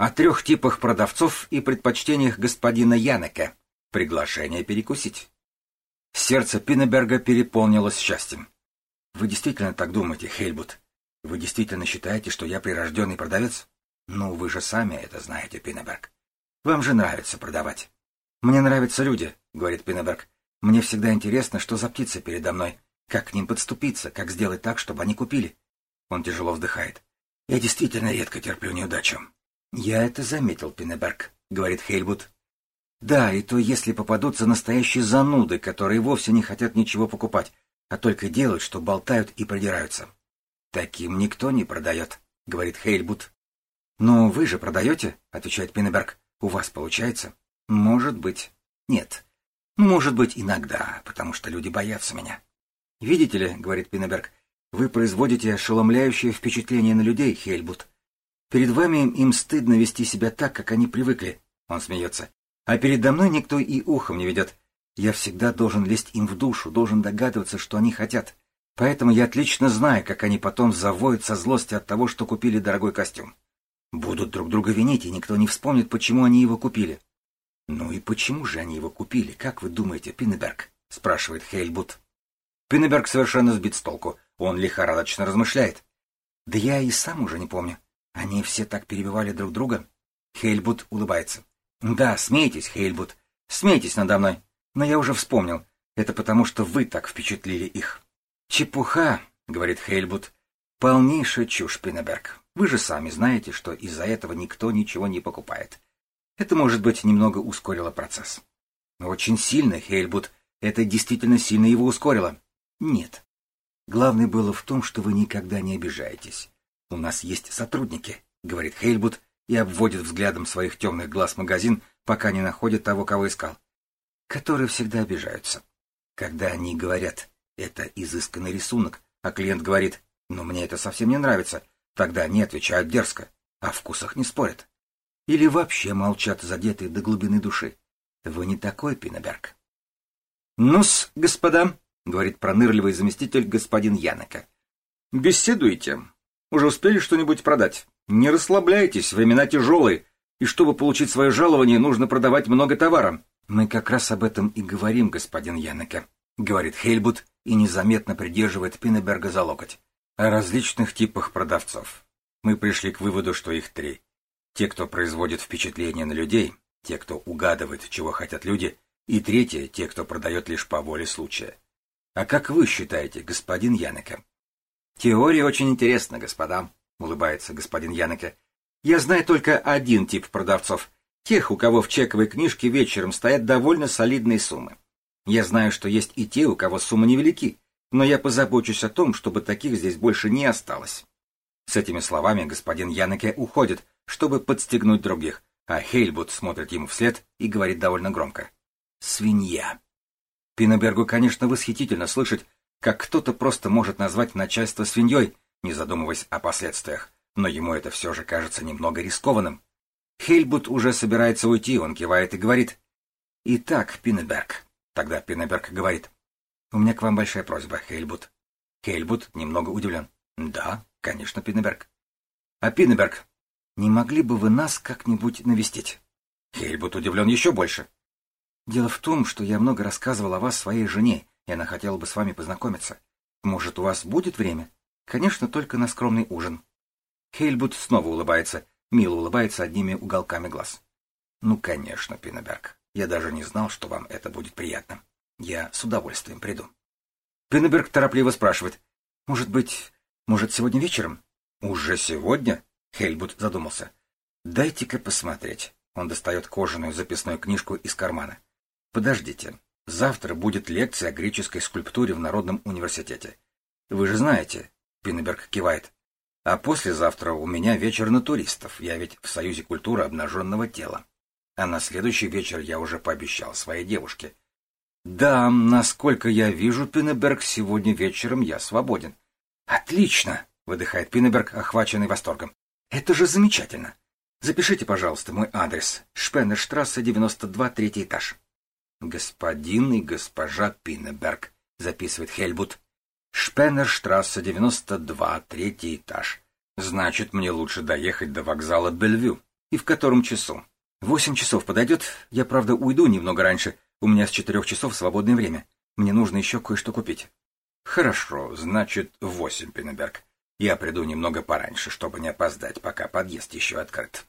О трех типах продавцов и предпочтениях господина Янека. Приглашение перекусить. Сердце Пиннеберга переполнилось счастьем. Вы действительно так думаете, Хейльбут? Вы действительно считаете, что я прирожденный продавец? Ну, вы же сами это знаете, Пиннеберг. Вам же нравится продавать. Мне нравятся люди, говорит Пиннеберг. Мне всегда интересно, что за птицы передо мной, как к ним подступиться, как сделать так, чтобы они купили. Он тяжело вздыхает. Я действительно редко терплю неудачу. Я это заметил, Пиннеберг, говорит Хейльбут. Да, и то если попадутся настоящие зануды, которые вовсе не хотят ничего покупать, а только делают, что болтают и продираются. Таким никто не продает, говорит Хейльбут. Но вы же продаете, отвечает Пиннеберг. У вас получается? Может быть. Нет. Может быть, иногда, потому что люди боятся меня. Видите ли, говорит Пиннеберг, вы производите ошеломляющее впечатление на людей, Хейльбут. Перед вами им стыдно вести себя так, как они привыкли. Он смеется. А передо мной никто и ухом не ведет. Я всегда должен лезть им в душу, должен догадываться, что они хотят. Поэтому я отлично знаю, как они потом завоют со злости от того, что купили дорогой костюм. Будут друг друга винить, и никто не вспомнит, почему они его купили. «Ну и почему же они его купили, как вы думаете, Пиннеберг?» — спрашивает Хейльбут. Пиннеберг совершенно сбит с толку. Он лихорадочно размышляет. «Да я и сам уже не помню. Они все так перебивали друг друга». Хейльбут улыбается. Да, смейтесь, Хейльбут, смейтесь надо мной. Но я уже вспомнил. Это потому, что вы так впечатлили их. Чепуха, говорит Хейльбут. Полнейшая чушь, Пиннеберг. Вы же сами знаете, что из-за этого никто ничего не покупает. Это, может быть, немного ускорило процесс. Очень сильно, Хейльбут. Это действительно сильно его ускорило. Нет. Главное было в том, что вы никогда не обижаетесь. У нас есть сотрудники, говорит Хейльбут, и обводит взглядом своих темных глаз магазин, пока не находит того, кого искал. Которые всегда обижаются. Когда они говорят «это изысканный рисунок», а клиент говорит «но мне это совсем не нравится», тогда они отвечают дерзко, о вкусах не спорят. Или вообще молчат, задетые до глубины души. Вы не такой, Пинеберг. «Ну-с, господа», — говорит пронырливый заместитель господин Янека. «Беседуйте. Уже успели что-нибудь продать?» Не расслабляйтесь, времена тяжелые, и чтобы получить свое жалование, нужно продавать много товара. Мы как раз об этом и говорим, господин Янеке, говорит Хейльбут и незаметно придерживает Пиннеберга за локоть. О различных типах продавцов. Мы пришли к выводу, что их три. Те, кто производит впечатление на людей, те, кто угадывает, чего хотят люди, и третье, те, кто продает лишь по воле случая. А как вы считаете, господин Янеке? Теория очень интересна, господа, — улыбается господин Янеке. «Я знаю только один тип продавцов. Тех, у кого в чековой книжке вечером стоят довольно солидные суммы. Я знаю, что есть и те, у кого суммы невелики, но я позабочусь о том, чтобы таких здесь больше не осталось». С этими словами господин Янеке уходит, чтобы подстегнуть других, а Хейльбут смотрит ему вслед и говорит довольно громко. «Свинья». Пиннебергу, конечно, восхитительно слышать, как кто-то просто может назвать начальство свиньей, не задумываясь о последствиях, но ему это все же кажется немного рискованным. Хейльбут уже собирается уйти, он кивает и говорит. «Итак, Пиннеберг». Тогда Пиннеберг говорит. «У меня к вам большая просьба, Хейльбут». Хейльбут немного удивлен. «Да, конечно, Пиннеберг». «А Пиннеберг, не могли бы вы нас как-нибудь навестить?» Хейльбут удивлен еще больше. «Дело в том, что я много рассказывал о вас своей жене, и она хотела бы с вами познакомиться. Может, у вас будет время?» Конечно, только на скромный ужин. Хейльбут снова улыбается, мило улыбается одними уголками глаз. Ну, конечно, Пиннеберг. Я даже не знал, что вам это будет приятно. Я с удовольствием приду. Пиннеберг торопливо спрашивает. Может быть, может, сегодня вечером? Уже сегодня? Хейльбут задумался. Дайте-ка посмотреть. Он достает кожаную записную книжку из кармана. Подождите. Завтра будет лекция о греческой скульптуре в Народном университете. Вы же знаете, Пиннеберг кивает. А послезавтра у меня вечер на туристов. Я ведь в Союзе культуры обнаженного тела. А на следующий вечер я уже пообещал своей девушке. Да, насколько я вижу, Пиннеберг, сегодня вечером я свободен. Отлично, выдыхает Пиннеберг, охваченный восторгом. Это же замечательно. Запишите, пожалуйста, мой адрес. Шпеннерштрассе, 92, третий этаж. Господин и госпожа Пиннеберг, записывает Хельбут. Шпеннерштрассе, 92, третий этаж. Значит, мне лучше доехать до вокзала Бельвю. И в котором часу? Восемь часов подойдет. Я, правда, уйду немного раньше. У меня с четырех часов свободное время. Мне нужно еще кое-что купить. Хорошо, значит, восемь, Пиннеберг. Я приду немного пораньше, чтобы не опоздать, пока подъезд еще открыт.